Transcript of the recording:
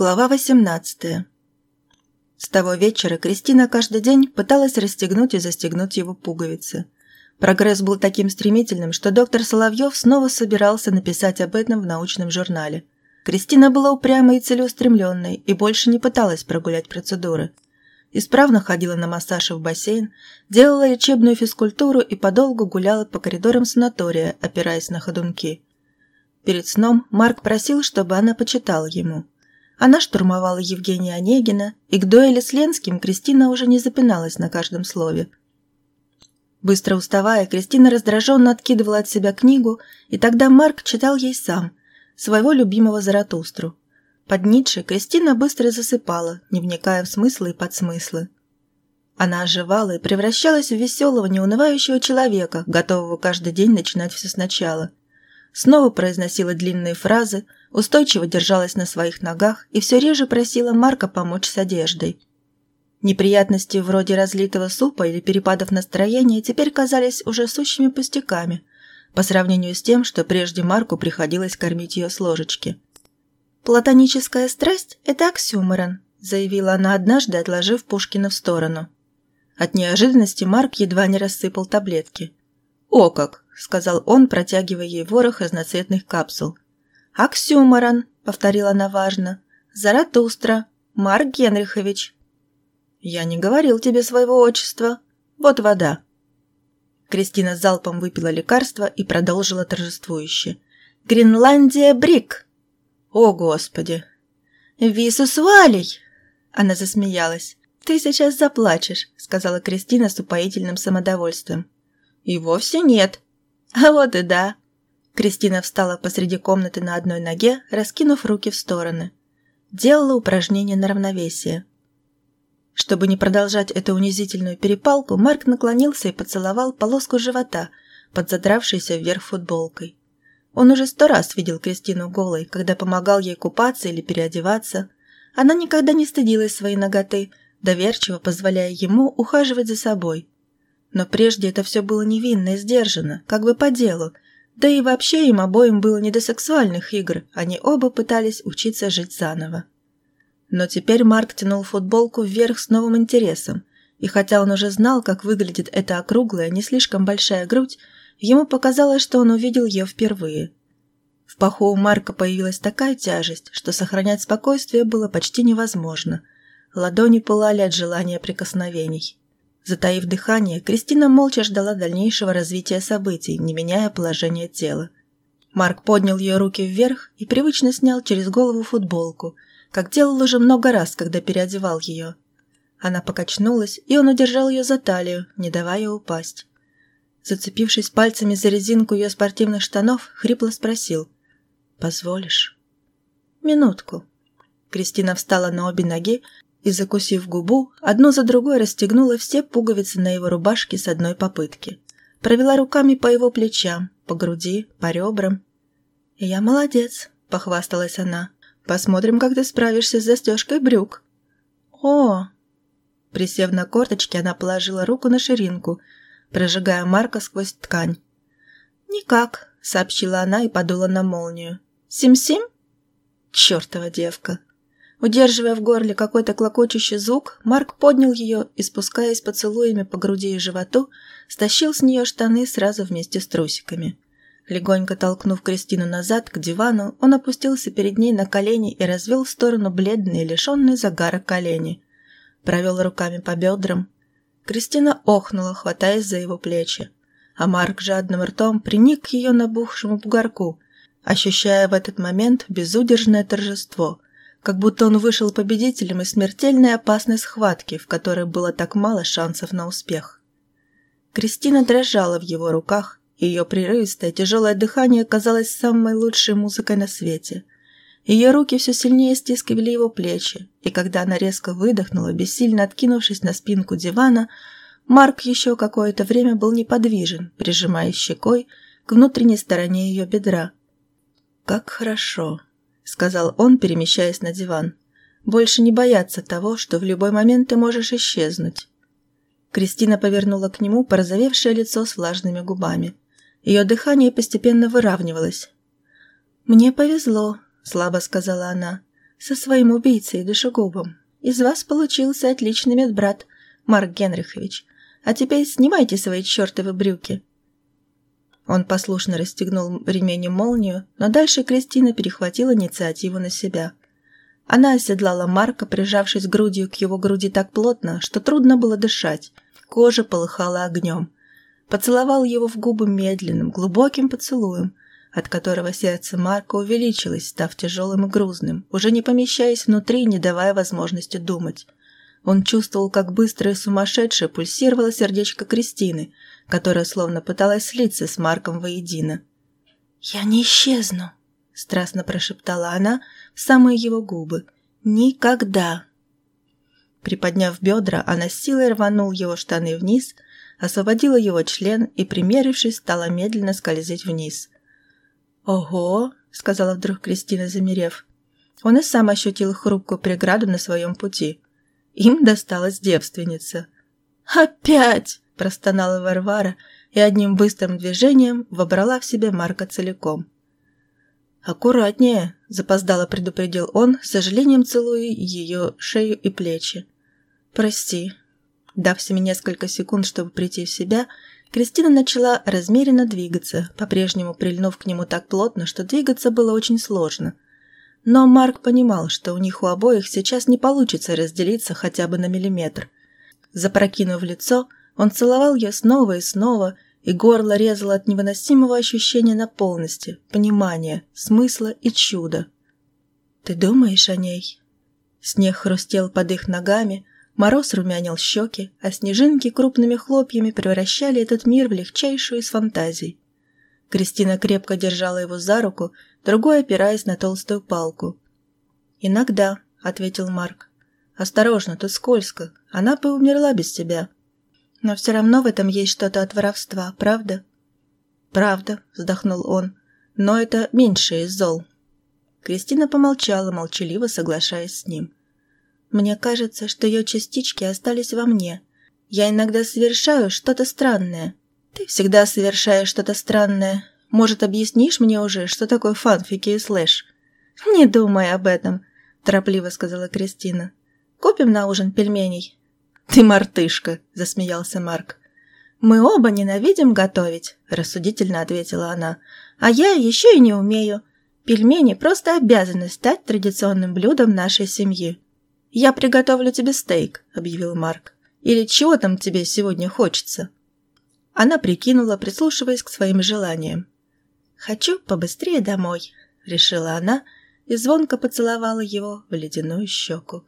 Глава 18 С того вечера Кристина каждый день пыталась расстегнуть и застегнуть его пуговицы. Прогресс был таким стремительным, что доктор Соловьев снова собирался написать об этом в научном журнале. Кристина была упрямой и целеустремленной и больше не пыталась прогулять процедуры. Исправно ходила на массаж и в бассейн, делала лечебную физкультуру и подолгу гуляла по коридорам санатория, опираясь на ходунки. Перед сном Марк просил, чтобы она почитала ему – она штурмовала Евгения Онегина, и к дуэли с Ленским Кристина уже не запиналась на каждом слове. Быстро уставая, Кристина раздраженно откидывала от себя книгу, и тогда Марк читал ей сам, своего любимого Заратустру. Под Ницше Кристина быстро засыпала, не вникая в смыслы и подсмыслы. Она оживала и превращалась в веселого, неунывающего человека, готового каждый день начинать все сначала – снова произносила длинные фразы, устойчиво держалась на своих ногах и все реже просила Марка помочь с одеждой. Неприятности вроде разлитого супа или перепадов настроения теперь казались уже сущими пустяками по сравнению с тем, что прежде Марку приходилось кормить ее с ложечки. «Платоническая страсть – это оксюморон», – заявила она однажды, отложив Пушкина в сторону. От неожиданности Марк едва не рассыпал таблетки. «О как!» – сказал он, протягивая ей ворох разноцветных капсул. «Оксюморон», – повторила она важно. «Заратустра. Марк Генрихович». «Я не говорил тебе своего отчества. Вот вода». Кристина залпом выпила лекарство и продолжила торжествующе. «Гренландия Брик!» «О, Господи!» «Висус Валей!» Она засмеялась. «Ты сейчас заплачешь», — сказала Кристина с упоительным самодовольствием. «И вовсе нет». «А вот и да». Кристина встала посреди комнаты на одной ноге, раскинув руки в стороны. Делала упражнение на равновесие. Чтобы не продолжать эту унизительную перепалку, Марк наклонился и поцеловал полоску живота, подзадравшейся вверх футболкой. Он уже сто раз видел Кристину голой, когда помогал ей купаться или переодеваться. Она никогда не стыдилась своей ноготы, доверчиво позволяя ему ухаживать за собой. Но прежде это все было невинно и сдержанно, как бы по делу. Да и вообще им обоим было не до сексуальных игр, они оба пытались учиться жить заново. Но теперь Марк тянул футболку вверх с новым интересом, и хотя он уже знал, как выглядит эта округлая, не слишком большая грудь, ему показалось, что он увидел ее впервые. В паху у Марка появилась такая тяжесть, что сохранять спокойствие было почти невозможно. Ладони пылали от желания прикосновений. Затаив дыхание, Кристина молча ждала дальнейшего развития событий, не меняя положение тела. Марк поднял ее руки вверх и привычно снял через голову футболку, как делал уже много раз, когда переодевал ее. Она покачнулась, и он удержал ее за талию, не давая упасть. Зацепившись пальцами за резинку ее спортивных штанов, хрипло спросил «Позволишь?» «Минутку». Кристина встала на обе ноги, и, закусив губу, одну за другой расстегнула все пуговицы на его рубашке с одной попытки. Провела руками по его плечам, по груди, по ребрам. «Я молодец», — похвасталась она. «Посмотрим, как ты справишься с застежкой брюк». «О!» Присев на корточки, она положила руку на ширинку, прожигая Марка сквозь ткань. «Никак», — сообщила она и подула на молнию. «Сим-сим?» «Чёртова девка!» Удерживая в горле какой-то клокочущий звук, Марк поднял ее и, спускаясь поцелуями по груди и животу, стащил с нее штаны сразу вместе с трусиками. Легонько толкнув Кристину назад к дивану, он опустился перед ней на колени и развел в сторону бледные, лишенные загара колени. Провел руками по бедрам. Кристина охнула, хватаясь за его плечи. А Марк жадным ртом приник к ее набухшему бугорку, ощущая в этот момент безудержное торжество – как будто он вышел победителем из смертельной опасной схватки, в которой было так мало шансов на успех. Кристина дрожала в его руках, ее прерывистое тяжелое дыхание казалось самой лучшей музыкой на свете. Ее руки все сильнее стискивали его плечи, и когда она резко выдохнула, бессильно откинувшись на спинку дивана, Марк еще какое-то время был неподвижен, прижимая щекой к внутренней стороне ее бедра. «Как хорошо!» Сказал он, перемещаясь на диван. «Больше не бояться того, что в любой момент ты можешь исчезнуть». Кристина повернула к нему порозовевшее лицо с влажными губами. Ее дыхание постепенно выравнивалось. «Мне повезло», — слабо сказала она. со своим убийцей душегубом. Из вас получился отличный медбрат, Марк Генрихович. А теперь снимайте свои чертовы брюки». Он послушно расстегнул ремень молнию, но дальше Кристина перехватила инициативу на себя. Она оседлала Марка, прижавшись грудью к его груди так плотно, что трудно было дышать. Кожа полыхала огнем. Поцеловал его в губы медленным, глубоким поцелуем, от которого сердце Марка увеличилось, став тяжелым и грузным, уже не помещаясь внутри, не давая возможности думать. Он чувствовал, как быстро и сумасшедше пульсировало сердечко Кристины, которая словно пыталась слиться с Марком воедино. «Я не исчезну», — страстно прошептала она в самые его губы. «Никогда!» Приподняв бедра, она с силой рванул его штаны вниз, освободила его член и, примерившись, стала медленно скользить вниз. «Ого!» — сказала вдруг Кристина, замерев. Он и сам ощутил хрупкую преграду на своем пути. Им досталась девственница. «Опять!» – простонала Варвара и одним быстрым движением вобрала в себя Марка целиком. «Аккуратнее!» – запоздало предупредил он, с сожалением целуя ее шею и плечи. «Прости». Дав себе несколько секунд, чтобы прийти в себя, Кристина начала размеренно двигаться, по-прежнему прильнув к нему так плотно, что двигаться было очень сложно – но Марк понимал, что у них у обоих сейчас не получится разделиться хотя бы на миллиметр. Запрокинув лицо, он целовал ее снова и снова, и горло резало от невыносимого ощущения наполненности, понимания, смысла и чуда. «Ты думаешь о ней?» Снег хрустел под их ногами, мороз румянил щеки, а снежинки крупными хлопьями превращали этот мир в легчайшую из фантазий. Кристина крепко держала его за руку, другой опираясь на толстую палку. «Иногда», — ответил Марк. «Осторожно, тут скользко. Она бы умерла без тебя». «Но все равно в этом есть что-то от воровства, правда?» «Правда», — вздохнул он. «Но это меньшее из зол». Кристина помолчала, молчаливо соглашаясь с ним. «Мне кажется, что ее частички остались во мне. Я иногда совершаю что-то странное. Ты всегда совершаешь что-то странное. Может, объяснишь мне уже, что такое фанфики и слэш?» «Не думай об этом», – торопливо сказала Кристина. «Купим на ужин пельменей». «Ты мартышка», – засмеялся Марк. «Мы оба ненавидим готовить», – рассудительно ответила она. «А я еще и не умею. Пельмени просто обязаны стать традиционным блюдом нашей семьи». «Я приготовлю тебе стейк», – объявил Марк. «Или чего там тебе сегодня хочется?» Она прикинула, прислушиваясь к своим желаниям. «Хочу побыстрее домой», — решила она и звонко поцеловала его в ледяную щеку.